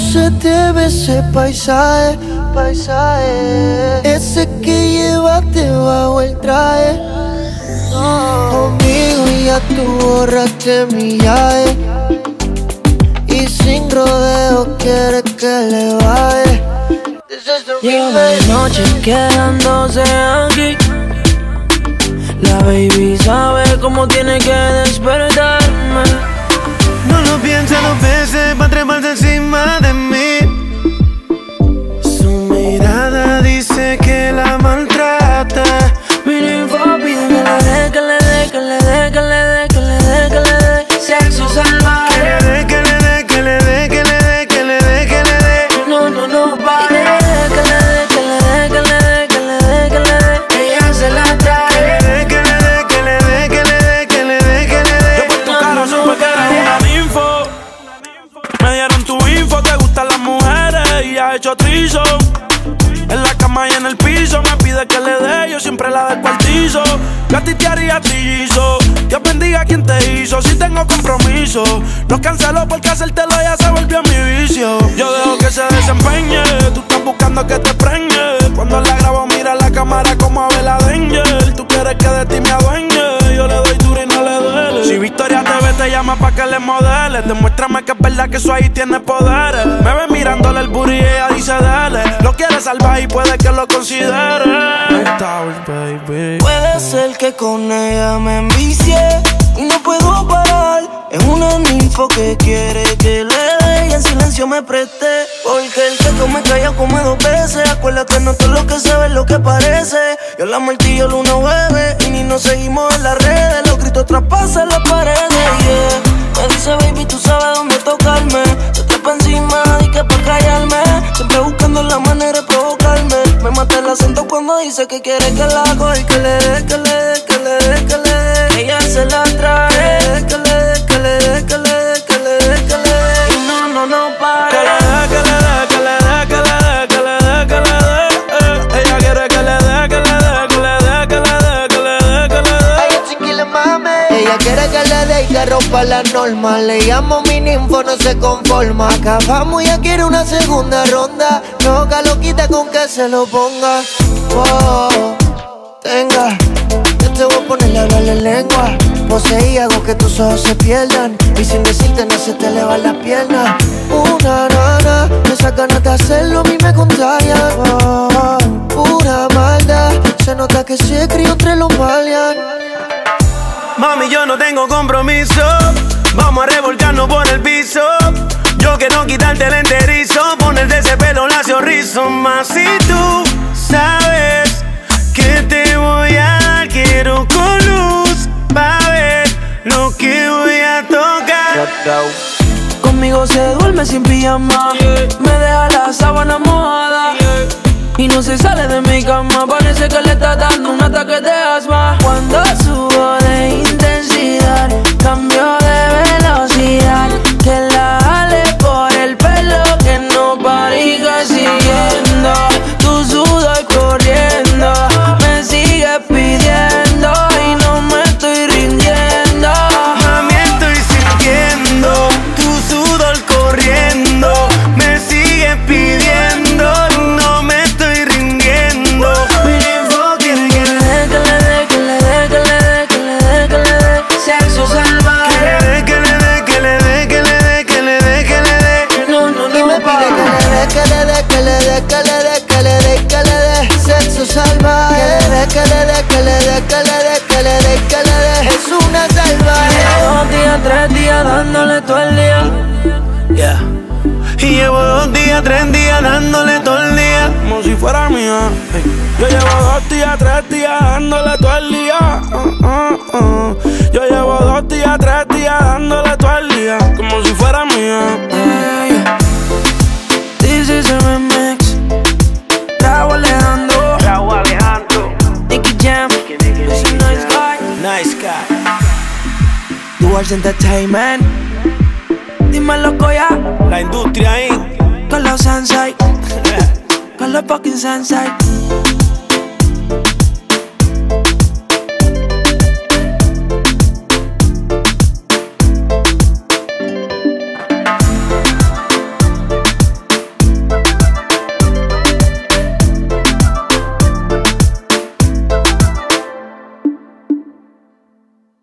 se te ve ese paisaje, paisaje. Ese que llevaste bajo el traje. Conmigo ya tú borraste mi llave. Y sin rodeo quieres que le baje. Lleva la noche quedándose aquí. La baby sabe cómo tiene que despertarme. Trizo. En la cama y en el piso me pide que le dé, yo siempre la del cuartizo. Yo a ti te haría trillizo. Dios bendiga a quien te hizo, si tengo compromiso. No cancelo porque hacértelo ya se volvió mi vicio. Te llama pa' que le modele, demuéstrame que es verdad que eso ahí tiene poderes. Me ve mirándole el booty y ella dice dale. Lo quiere salvar y puede que lo considere. Puede ser que con ella me envicie no puedo parar. Es una ninfo que quiere que le dé y en silencio me preste. Porque el que me calla come dos veces. Acuérdate, no todo lo que se es lo que parece. Yo la martillo, el uno bebe y ni nos seguimos en las redes. Los gritos traspasan las paredes. Baby, tú sabes dónde tocarme. Se trepa encima y que pa' callarme. Siempre buscando la manera de provocarme. Me mata el acento cuando dice que quiere que la hago y que le dé, que le Ella quiere que le dé y que rompa la norma. Le llamo mi ninfo, no se conforma. Acabamos y ya quiere una segunda ronda. Loca, lo quita con que se lo ponga. Oh, tenga. Yo te voy a poner a hablarle lengua. Poseí hago que tus ojos se pierdan. Y sin decirte no se te elevan las piernas. Una nana, esa ganas de hacerlo a mí me contagian. Oh, pura maldad. Se nota que se crió entre los malian. Mami, yo no tengo compromiso. Vamos a revolcarnos por el piso. Yo quiero quitarte el enterizo. Ponerte ese pelo lacio rizo. Más si tú sabes que te voy a dar. Quiero con luz. Pa' ver lo que voy a tocar. Conmigo se duerme sin pijama. Me deja la sábana mojada. Y no se sale de mi cama. Parece que le está dando un ataque de asma. Dé, que le dé, que le dé, que le dé, que le dé Sexo salvaje Que le dé, que le dé, que le dé, que le dé, que le dé Es una salvaje Dos días, tres días dándole todo el día Yeah. Y llevo dos días, tres días dándole todo el día. Como si fuera mía. Yo llevo dos días, tres días dándole todo el día. Ah, ah, ah. Yo llevo dos días, tres días dándole Duars Entertainment. Dímelo, ya La industria ahí. Con los Sansai Con los fucking Sansai